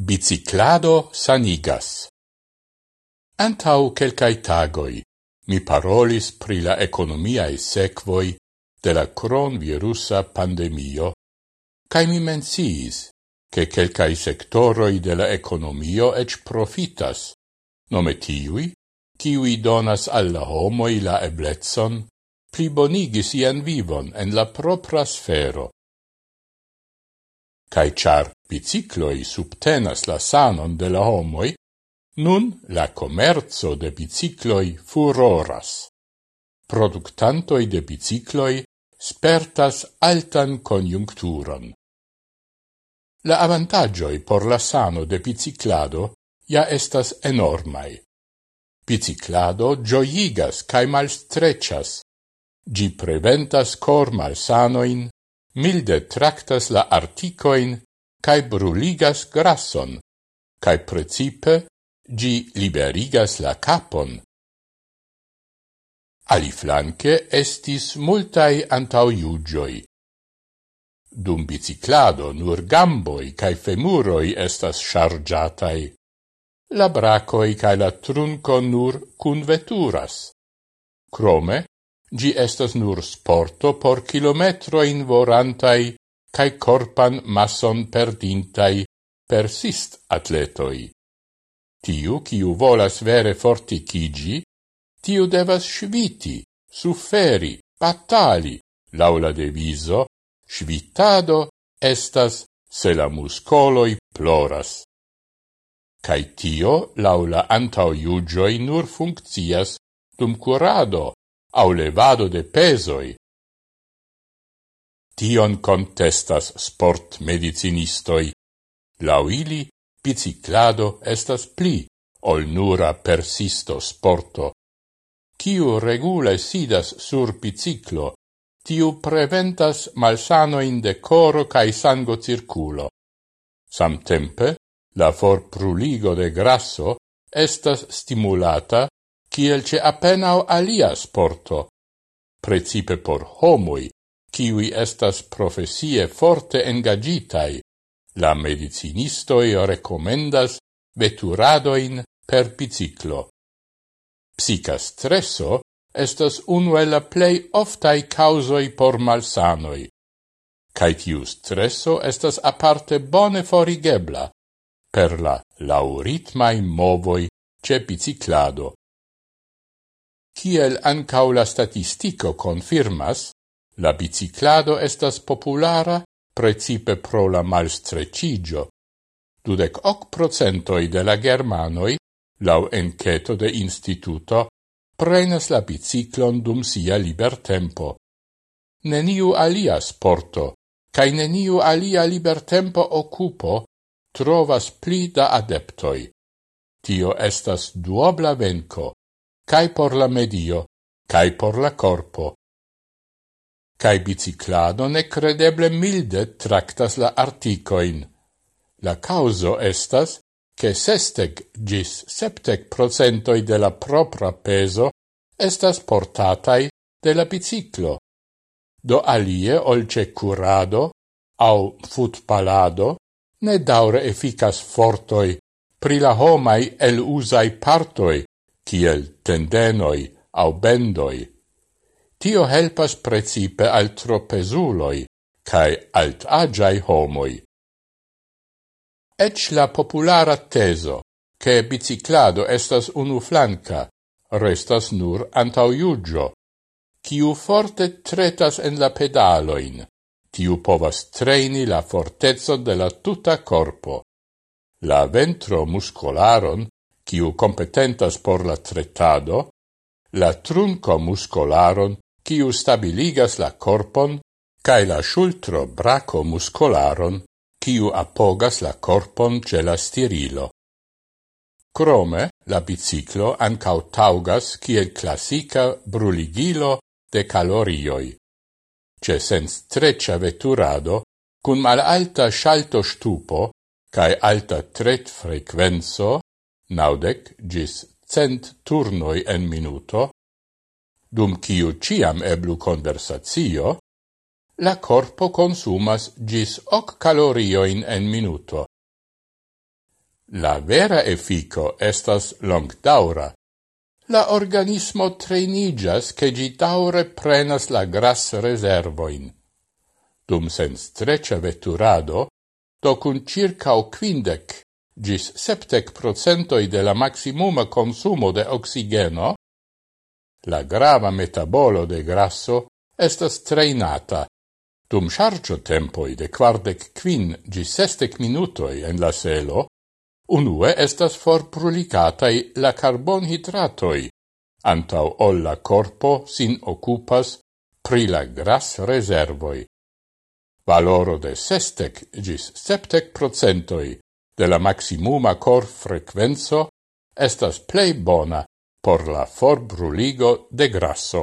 Biciclado sanigas. Antau quelcae tagoi mi parolis pri la economiae sequoi de la cronvirusa pandemio, cae mi menciis che quelcae sectoroi de la economio ec profitas, nome tiui, kiui donas alla homoi la eblezzon, pli bonigis sian vivon en la propra sfero, cae char bicicloi subtenas la sanon de la homoi, nun la commerzo de bicicloi furoras. Productantoi de bicicloi spertas altan conjuncturon. La avantagioi por la sano de biciclado ja estas enormai. Biciclado gioigas cae malstrecias. Gi preventas cor malsanoin, milde tractas la articoin cae bruligas grasson, cae precipe gi liberigas la capon. Aliflanque estis multae antauiugioi. Dum biciclado nur gamboi cae femuroi estas chargiatai. La bracoi cae la trunco nur cun veturas. Crome, Gi estas nur sporto por kilometro vorantai cae corpan masson perdintai persist atletoi. Tiu, kiu volas vere forticigi, tiu devas sviti, sufferi, batali, laula deviso, svitado estas se la muscoloi ploras. Cai tio, laula antau iugioi, nur funccias dum curado, au levado de pesoi. Tion contestas sport medicinistoi. Lau ili, biciclado estas pli ol nura persisto sporto. Ciu regule sidas sur biciclo, tiu preventas malsanoin de coro cae sango circulo. Samtempe, la forpruligo de grasso estas stimulata kiel ce apenao alia sporto, precipe por homoi, kiwi estas profesie forte engagitai, la medicinistoi recomendas veturadoin per biciclo. Psica stresso estas unu la plei oftai causoi por malsanoi, cae tiu stresso estas aparte bone forigebla per la lauritmai movoi ce biciclado. Kiel ancau la statistico confirmas, la biciclado estas populara precipe pro la malstrecigio. Dudec hoc procentoi de la Germanoi, lau enceto de instituto, prenas la biciclon dum sia libertempo. Neniu alia sporto, cae neniu alia libertempo occupo, trovas pli da adeptoi. Tio estas duobla venco, cae por la medio, cae por la corpo. Cae biciclado necredeble milde tractas la articoin. La causo estas che sestec gis septec procentoi de la propra peso estas portatai de la biciclo. Do alie olce curado au futpalado ne daure efficas fortoi pri la homai el usai partoi kiel tendenoi au bendoi. Tio helpas precipe al tropezuloi cae altagiai homoi. Ec la populara teso, che biciclado estas unu flanca, restas nur antau iugio, kiu forte tretas en la pedaloin, tiu povas treni la fortezzo de la tuta corpo. La ventro muscolaron kiu competentas por la tretado, la trunco muscolaron, quiu stabiligas la corpon, cae la shultro braco muscolaron, quiu apogas la corpon ce la stirilo. Crome, la biciclo ancau taugas kiel classica bruligilo de calorioi. Ce sens treccia veturado, cun mal alta shalto stupo, cae alta tret frequenzo, naudec gis cent turnoi en minuto, dum ciu ciam eblu conversatio, la corpo consumas gis hoc calorioin en minuto. La vera effico estas longdaura. La organismo trainigas che gi daure prenas la gras reservoin. Dum sen streccia vetturado, docun circa o quindec gis septec procentoi de la maximuma consumo de oxigeno, la grava metabolo de grasso estas trainata. Dum chargio tempoi de quardec quin gis sestec minutoi en la selo, unue estas forprulicatai la carbonhidratoi, antau ol la corpo sin occupas pri la gras reservoi. Valoro de sestec gis septec procentoi de la maximuma cor frequenzo estas plei bona por la forbruligo de grasso.